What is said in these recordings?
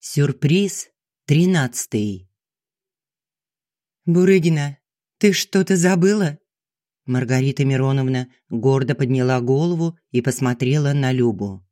Сюрприз тринадцатый. «Бурыгина, ты что-то забыла?» Маргарита Мироновна гордо подняла голову и посмотрела на Любу.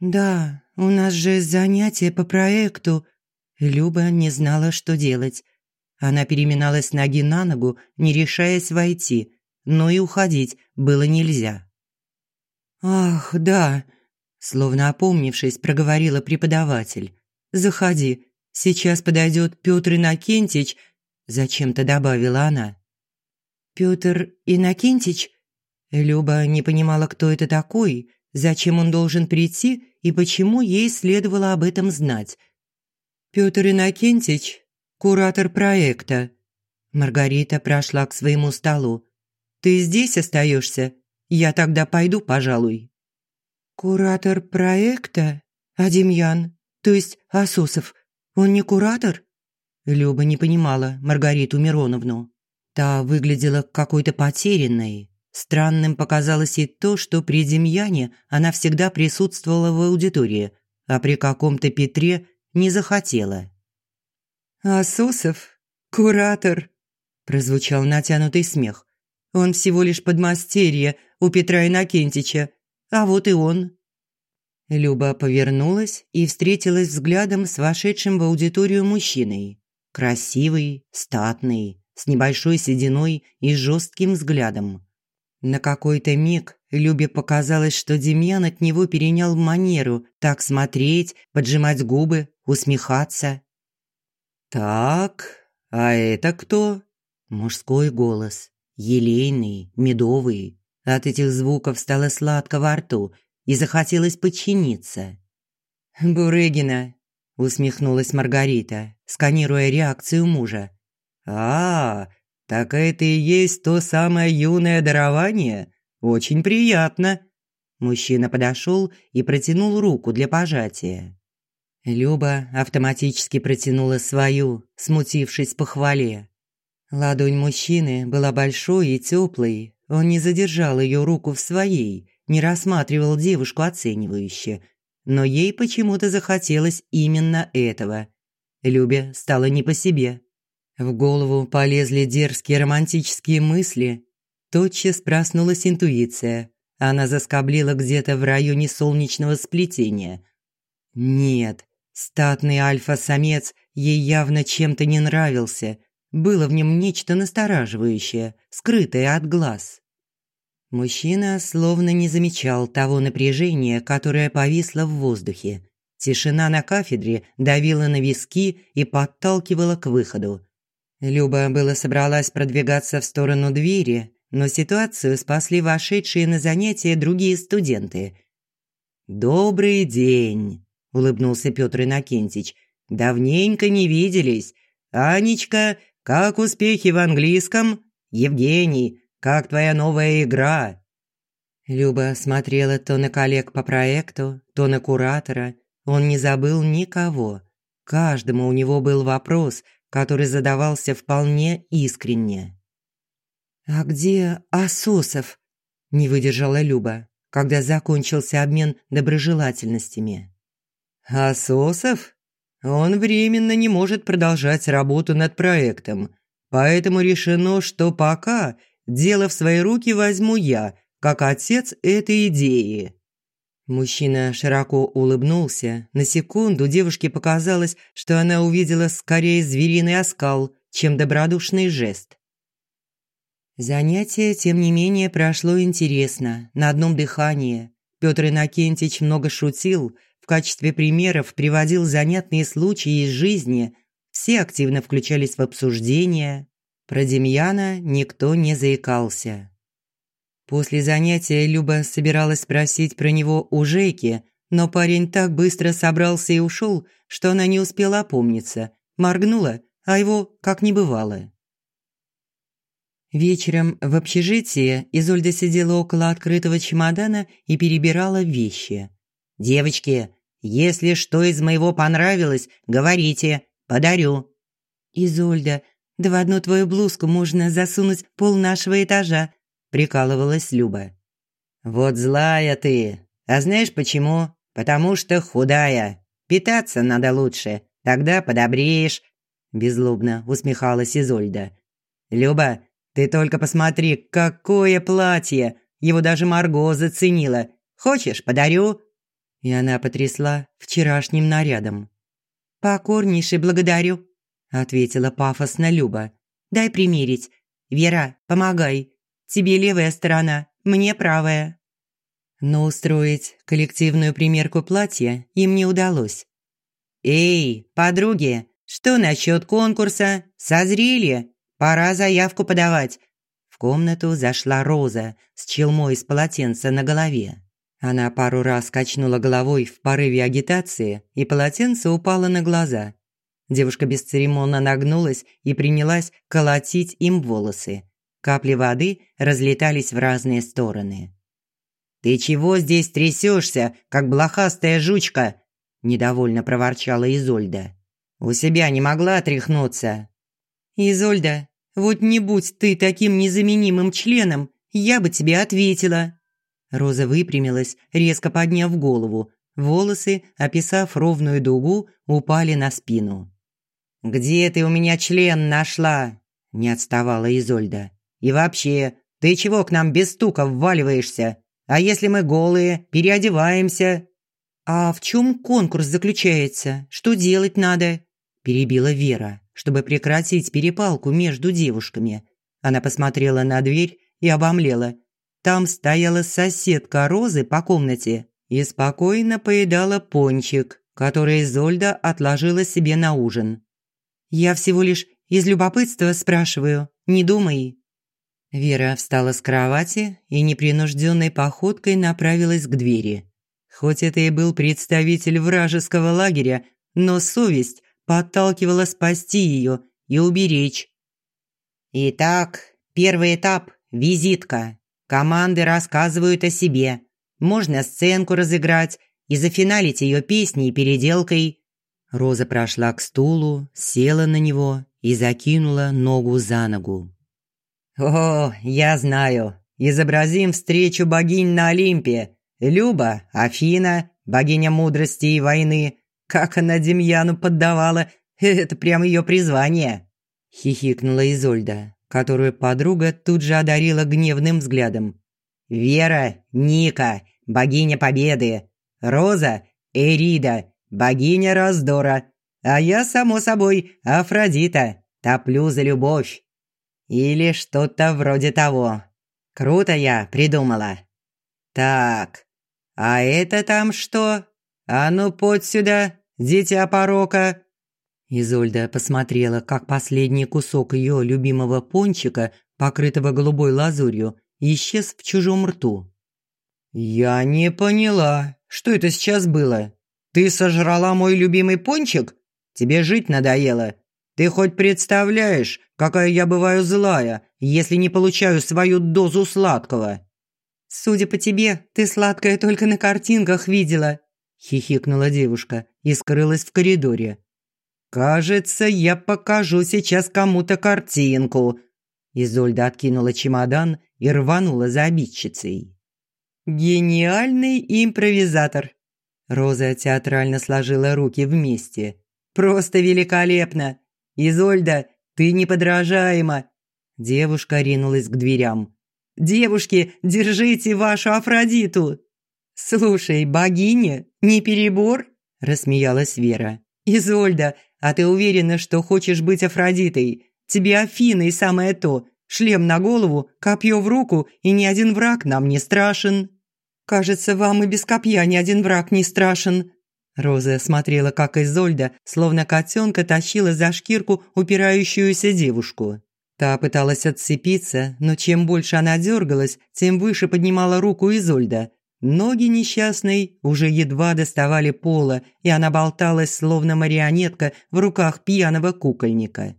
«Да, у нас же занятия по проекту». Люба не знала, что делать. Она переминалась ноги на ногу, не решаясь войти, но и уходить было нельзя. «Ах, да», – словно опомнившись, проговорила преподаватель. «Заходи, сейчас подойдет Петр Иннокентич», – зачем-то добавила она. «Петр Иннокентич?» Люба не понимала, кто это такой, зачем он должен прийти и почему ей следовало об этом знать. «Петр Иннокентич, куратор проекта». Маргарита прошла к своему столу. «Ты здесь остаешься? Я тогда пойду, пожалуй». «Куратор проекта? А Демьян? То есть Асусов? Он не куратор?» Люба не понимала Маргариту Мироновну. Та выглядела какой-то потерянной. Странным показалось и то, что при Демьяне она всегда присутствовала в аудитории, а при каком-то Петре не захотела. «Асосов? Куратор?» – прозвучал натянутый смех. «Он всего лишь подмастерье у Петра Иннокентича, а вот и он». Люба повернулась и встретилась взглядом с вошедшим в аудиторию мужчиной. Красивый, статный, с небольшой сединой и жестким взглядом. На какой-то миг Любе показалось, что Демьян от него перенял манеру так смотреть, поджимать губы, усмехаться. «Так, а это кто?» Мужской голос, елейный, медовый. От этих звуков стало сладко во рту и захотелось подчиниться. «Бурыгина», – усмехнулась Маргарита, сканируя реакцию мужа. «А, так это и есть то самое юное дарование? Очень приятно!» Мужчина подошел и протянул руку для пожатия. Люба автоматически протянула свою, смутившись по хвале. Ладонь мужчины была большой и теплой. Он не задержал ее руку в своей, не рассматривал девушку оценивающе. Но ей почему-то захотелось именно этого. Любе стало не по себе. В голову полезли дерзкие романтические мысли. Тотчас проснулась интуиция. Она заскоблила где-то в районе солнечного сплетения. Нет, статный альфа-самец ей явно чем-то не нравился. Было в нем нечто настораживающее, скрытое от глаз. Мужчина словно не замечал того напряжения, которое повисло в воздухе. Тишина на кафедре давила на виски и подталкивала к выходу. Люба было собралась продвигаться в сторону двери, но ситуацию спасли вошедшие на занятия другие студенты. «Добрый день», – улыбнулся Петр Иннокентич. «Давненько не виделись. Анечка, как успехи в английском? Евгений, как твоя новая игра?» Люба смотрела то на коллег по проекту, то на куратора. Он не забыл никого. Каждому у него был вопрос – который задавался вполне искренне. «А где Асосов?» – не выдержала Люба, когда закончился обмен доброжелательностями. «Асосов? Он временно не может продолжать работу над проектом, поэтому решено, что пока дело в свои руки возьму я, как отец этой идеи», Мужчина широко улыбнулся. На секунду девушке показалось, что она увидела скорее звериный оскал, чем добродушный жест. Занятие, тем не менее, прошло интересно, на одном дыхании. Петр Иннокентич много шутил, в качестве примеров приводил занятные случаи из жизни. Все активно включались в обсуждение. Про Демьяна никто не заикался. После занятия Люба собиралась спросить про него у Жейки, но парень так быстро собрался и ушел, что она не успела опомниться, моргнула, а его как не бывало. Вечером в общежитии Изольда сидела около открытого чемодана и перебирала вещи. «Девочки, если что из моего понравилось, говорите, подарю». «Изольда, да в одну твою блузку можно засунуть пол нашего этажа, прикалывалась Люба. «Вот злая ты. А знаешь почему? Потому что худая. Питаться надо лучше, тогда подобреешь», – беззлобно усмехалась Изольда. «Люба, ты только посмотри, какое платье! Его даже Марго заценила. Хочешь, подарю?» И она потрясла вчерашним нарядом. «Покорнейше благодарю», – ответила пафосно Люба. «Дай примерить. Вера, помогай. Тебе левая сторона, мне правая». Но устроить коллективную примерку платья им не удалось. «Эй, подруги, что насчет конкурса? Созрели? Пора заявку подавать». В комнату зашла Роза с челмой из полотенца на голове. Она пару раз качнула головой в порыве агитации, и полотенце упало на глаза. Девушка бесцеремонно нагнулась и принялась колотить им волосы. Капли воды разлетались в разные стороны. «Ты чего здесь трясешься, как блохастая жучка?» – недовольно проворчала Изольда. «У себя не могла отряхнуться». «Изольда, вот не будь ты таким незаменимым членом, я бы тебе ответила». Роза выпрямилась, резко подняв голову. Волосы, описав ровную дугу, упали на спину. «Где ты у меня член нашла?» – не отставала Изольда. «И вообще, ты чего к нам без стука вваливаешься? А если мы голые, переодеваемся?» «А в чем конкурс заключается? Что делать надо?» – перебила Вера, чтобы прекратить перепалку между девушками. Она посмотрела на дверь и обомлела. Там стояла соседка Розы по комнате и спокойно поедала пончик, который Зольда отложила себе на ужин. «Я всего лишь из любопытства спрашиваю, не думай». Вера встала с кровати и непринужденной походкой направилась к двери. Хоть это и был представитель вражеского лагеря, но совесть подталкивала спасти ее и уберечь. «Итак, первый этап – визитка. Команды рассказывают о себе. Можно сценку разыграть и зафиналить ее песней и переделкой». Роза прошла к стулу, села на него и закинула ногу за ногу. «О, я знаю. Изобразим встречу богинь на Олимпе. Люба, Афина, богиня мудрости и войны. Как она Демьяну поддавала, это прям ее призвание!» Хихикнула Изольда, которую подруга тут же одарила гневным взглядом. «Вера, Ника, богиня победы. Роза, Эрида, богиня раздора. А я, само собой, Афродита, топлю за любовь. Или что-то вроде того. Круто я придумала. Так, а это там что? А ну, под сюда, дитя порока!» Изольда посмотрела, как последний кусок ее любимого пончика, покрытого голубой лазурью, исчез в чужом рту. «Я не поняла, что это сейчас было? Ты сожрала мой любимый пончик? Тебе жить надоело? Ты хоть представляешь, какая я бываю злая, если не получаю свою дозу сладкого?» «Судя по тебе, ты сладкое только на картинках видела», – хихикнула девушка и скрылась в коридоре. «Кажется, я покажу сейчас кому-то картинку». Изольда откинула чемодан и рванула за обидчицей. «Гениальный импровизатор!» Роза театрально сложила руки вместе. «Просто великолепно! Изольда, ты неподражаема!» Девушка ринулась к дверям. «Девушки, держите вашу Афродиту!» «Слушай, богиня, не перебор?» – рассмеялась Вера. «Изольда, а ты уверена, что хочешь быть Афродитой? Тебе Афиной самое то. Шлем на голову, копье в руку, и ни один враг нам не страшен». «Кажется, вам и без копья ни один враг не страшен», Роза смотрела, как Изольда, словно котенка, тащила за шкирку упирающуюся девушку. Та пыталась отцепиться, но чем больше она дергалась, тем выше поднимала руку Изольда. Ноги несчастной уже едва доставали пола, и она болталась, словно марионетка в руках пьяного кукольника.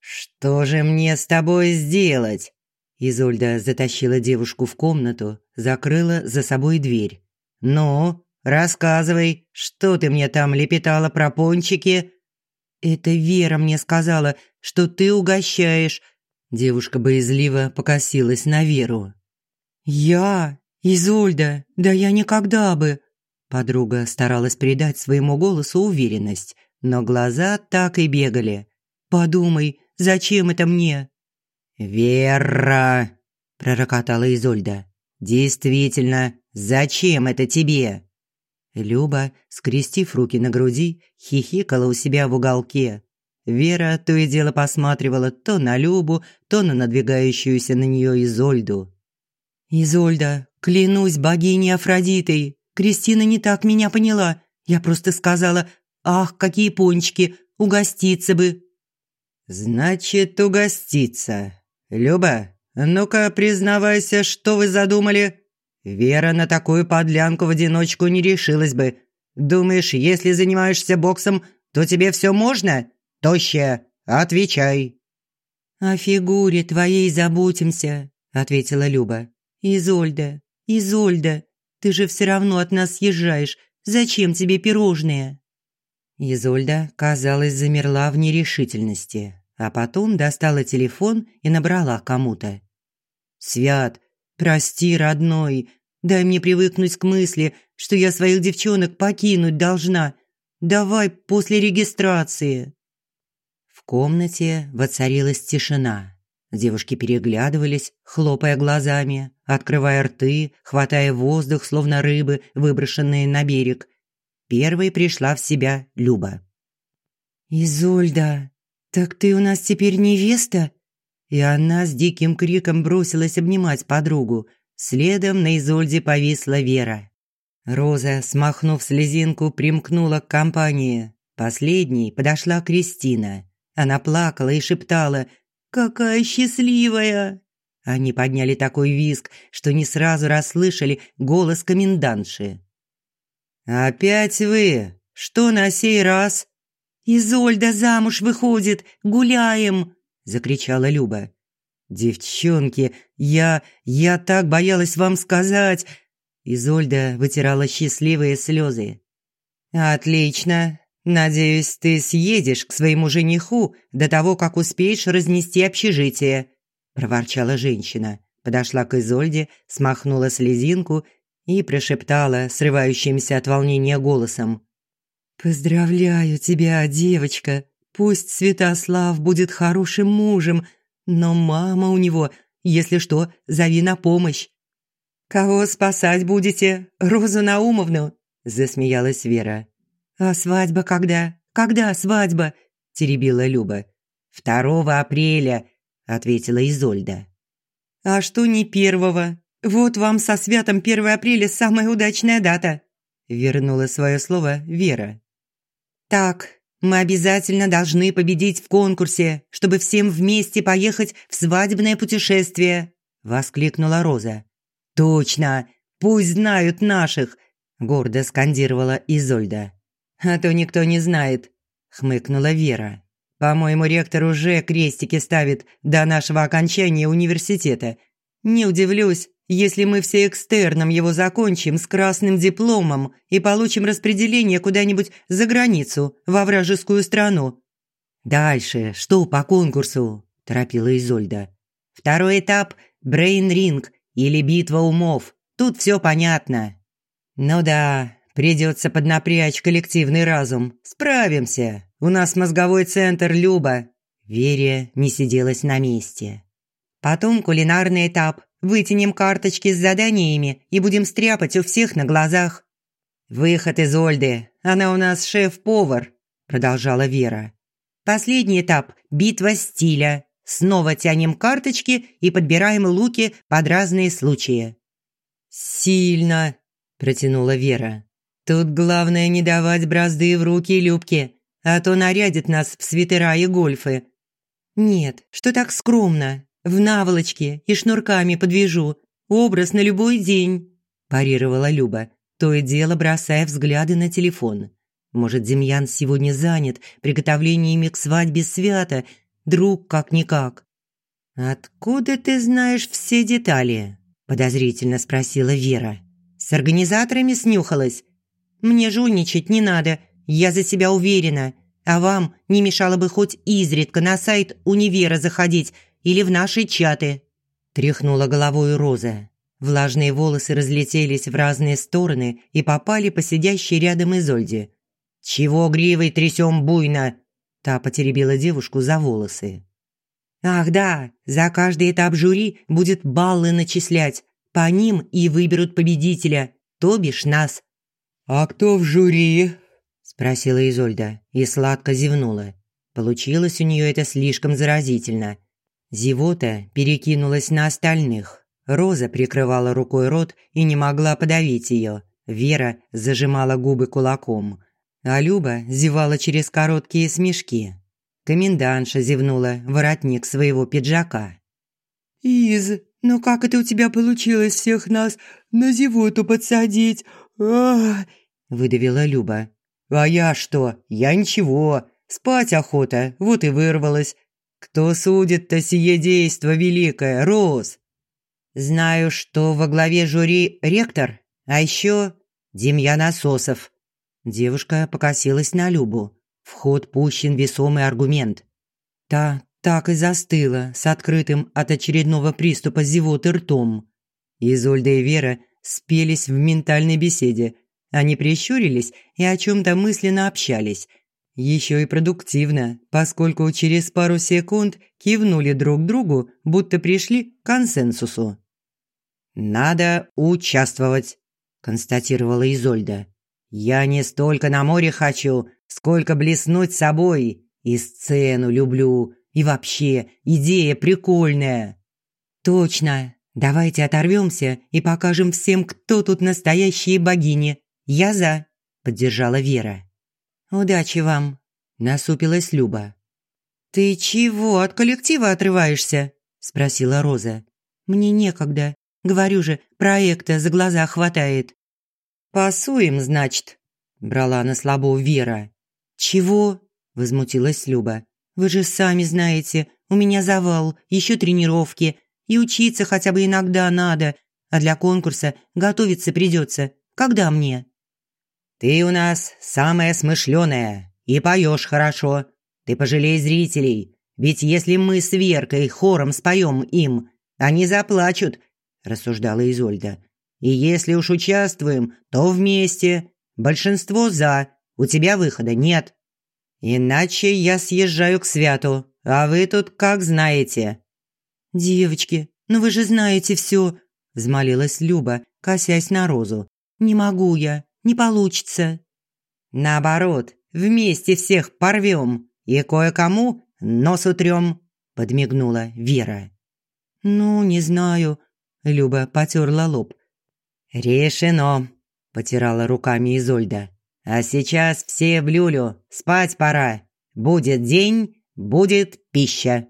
«Что же мне с тобой сделать?» Изольда затащила девушку в комнату, закрыла за собой дверь. «Ну, рассказывай, что ты мне там лепетала про пончики?» «Это Вера мне сказала, что ты угощаешь». Девушка боязливо покосилась на Веру. «Я? «Изольда, да я никогда бы...» Подруга старалась придать своему голосу уверенность, но глаза так и бегали. «Подумай, зачем это мне?» «Вера!» – пророкотала Изольда. «Действительно, зачем это тебе?» Люба, скрестив руки на груди, хихикала у себя в уголке. Вера то и дело посматривала то на Любу, то на надвигающуюся на нее Изольду. «Изольда, клянусь богиней Афродитой, Кристина не так меня поняла. Я просто сказала, ах, какие пончики, угоститься бы». «Значит, угоститься. Люба, ну-ка признавайся, что вы задумали?» Вера на такую подлянку в одиночку не решилась бы. Думаешь, если занимаешься боксом, то тебе все можно? Тощая, отвечай». «О фигуре твоей заботимся», – ответила Люба. «Изольда, Изольда, ты же все равно от нас съезжаешь. Зачем тебе пирожные?» Изольда, казалось, замерла в нерешительности, а потом достала телефон и набрала кому-то. «Свят, прости, родной, дай мне привыкнуть к мысли, что я своих девчонок покинуть должна. Давай после регистрации» комнате воцарилась тишина. Девушки переглядывались, хлопая глазами, открывая рты, хватая воздух, словно рыбы, выброшенные на берег. Первой пришла в себя Люба. «Изольда, так ты у нас теперь невеста?» И она с диким криком бросилась обнимать подругу. Следом на Изольде повисла Вера. Роза, смахнув слезинку, примкнула к компании. Последней подошла Кристина. Она плакала и шептала «Какая счастливая!». Они подняли такой визг, что не сразу расслышали голос комендантши. «Опять вы? Что на сей раз?» «Изольда замуж выходит! Гуляем!» – закричала Люба. «Девчонки, я... я так боялась вам сказать!» Изольда вытирала счастливые слезы. «Отлично, «Надеюсь, ты съедешь к своему жениху до того, как успеешь разнести общежитие», – проворчала женщина. Подошла к Изольде, смахнула слезинку и прошептала срывающимся от волнения голосом. «Поздравляю тебя, девочка. Пусть Святослав будет хорошим мужем, но мама у него, если что, зови на помощь». «Кого спасать будете? Розу Наумовну?» – засмеялась Вера. «А свадьба когда? Когда свадьба?» – теребила Люба. «Второго апреля», – ответила Изольда. «А что не первого? Вот вам со святом 1 апреля самая удачная дата», – вернула свое слово Вера. «Так, мы обязательно должны победить в конкурсе, чтобы всем вместе поехать в свадебное путешествие», – воскликнула Роза. «Точно! Пусть знают наших!» – гордо скандировала Изольда. «А то никто не знает», – хмыкнула Вера. «По-моему, ректор уже крестики ставит до нашего окончания университета. Не удивлюсь, если мы все экстерном его закончим с красным дипломом и получим распределение куда-нибудь за границу, во вражескую страну». «Дальше, что по конкурсу?» – торопила Изольда. «Второй этап – брейн-ринг или битва умов. Тут все понятно». «Ну да, Придется поднапрячь коллективный разум. Справимся. У нас мозговой центр Люба. Верия не сиделась на месте. Потом кулинарный этап. Вытянем карточки с заданиями и будем стряпать у всех на глазах. Выход из Ольды. Она у нас шеф-повар, продолжала Вера. Последний этап – битва стиля. Снова тянем карточки и подбираем луки под разные случаи. «Сильно!» – протянула Вера. Тут главное не давать бразды в руки Любке, а то нарядит нас в свитера и гольфы. Нет, что так скромно. В наволочке и шнурками подвяжу. Образ на любой день, парировала Люба, то и дело бросая взгляды на телефон. Может, Демьян сегодня занят приготовлениями к свадьбе Свята, друг как-никак. «Откуда ты знаешь все детали?» – подозрительно спросила Вера. «С организаторами снюхалась? Мне жульничать не надо, я за себя уверена. А вам не мешало бы хоть изредка на сайт универа заходить или в наши чаты». Тряхнула головой Роза. Влажные волосы разлетелись в разные стороны и попали по сидящей рядом Изольде. «Чего гривой трясем буйно?» Та потеребила девушку за волосы. «Ах да, за каждый этап жюри будет баллы начислять. По ним и выберут победителя, то бишь нас». «А кто в жюри?» – спросила Изольда и сладко зевнула. Получилось у нее это слишком заразительно. Зевота перекинулась на остальных. Роза прикрывала рукой рот и не могла подавить ее. Вера зажимала губы кулаком. А Люба зевала через короткие смешки. Комендантша зевнула воротник своего пиджака. «Из, ну как это у тебя получилось всех нас на зевоту подсадить? а выдавила Люба. «А я что? Я ничего. Спать охота, вот и вырвалась. Кто судит-то сие действо великое, Роз?» Знаю, что во главе жюри ректор, а еще Демьян Ососов. Девушка покосилась на Любу. В ход пущен весомый аргумент. Та так и застыла с открытым от очередного приступа зевоты ртом. Изольда и Вера спелись в ментальной беседе. Они прищурились и о чем-то мысленно общались. Еще и продуктивно, поскольку через пару секунд кивнули друг другу, будто пришли к консенсусу. «Надо участвовать», – констатировала Изольда. «Я не столько на море хочу, сколько блеснуть собой. И сцену люблю. И вообще, идея прикольная». «Точно. Давайте оторвемся и покажем всем, кто тут настоящие богини. Я за», – поддержала Вера. «Удачи вам», – насупилась Люба. «Ты чего от коллектива отрываешься?» – спросила Роза. «Мне некогда. Говорю же, проекта за глаза хватает». «Пасуем, значит», – брала на слабо Вера. «Чего?» – возмутилась Люба. «Вы же сами знаете, у меня завал, еще тренировки, и учиться хотя бы иногда надо, а для конкурса готовиться придется. Когда мне?» «Ты у нас самая смышленая и поешь хорошо. Ты пожалей зрителей, ведь если мы с Веркой хором споем им, они заплачут рассуждала Изольда. И если уж участвуем, то вместе. Большинство за. У тебя выхода нет. Иначе я съезжаю к Святу, а вы тут как знаете. Девочки, ну вы же знаете все, взмолилась Люба, косясь на Розу. Не могу я, не получится. Наоборот, вместе всех порвем и кое-кому нос утрем, подмигнула Вера. Ну, не знаю, Люба потерла лоб. «Решено», – потирала руками Изольда. «А сейчас все в люлю, спать пора. Будет день, будет пища».